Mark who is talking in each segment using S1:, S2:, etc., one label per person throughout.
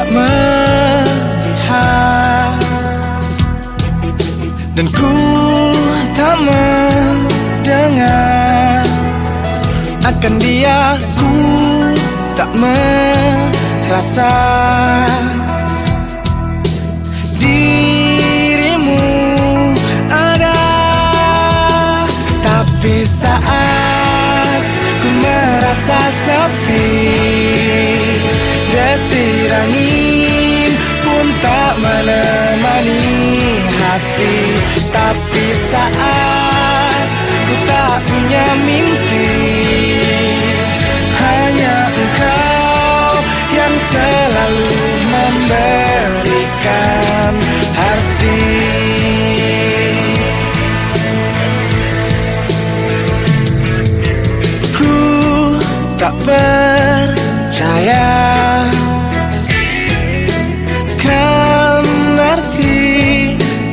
S1: tak melihat. Dan ku tak mendengar Akan dia ku tak merasa Dirimu ada. Tapi saat ku merasa sepi Desir angin pun tak menemani hati Tapi saat ku tak punya mimpi Hanya engkau yang selalu memberikan arti. Ku tak percaya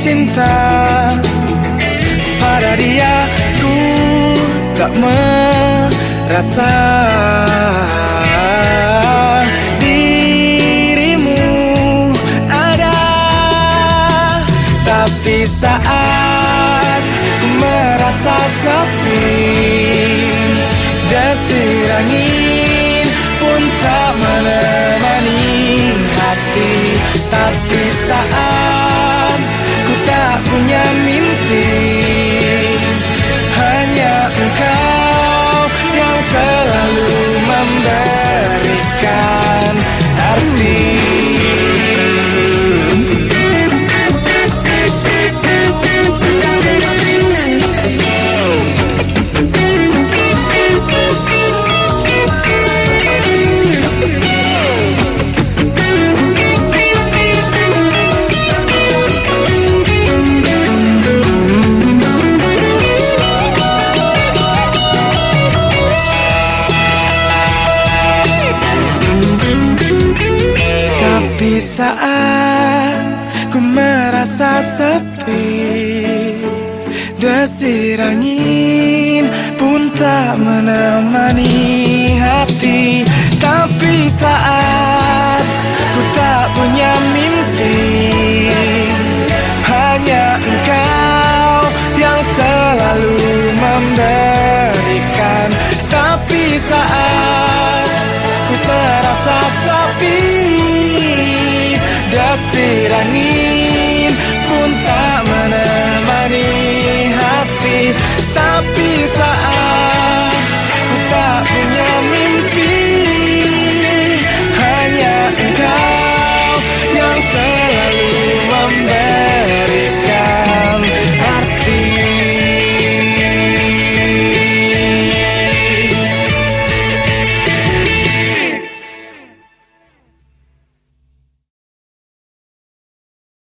S1: cinta Pada dia ku tak merasa Dirimu ada. Tapi saat ku merasa sepi saat ku merasa sepi Desir angin pun tak menemani hati. Tapi saat ku merasa sepi Desir angin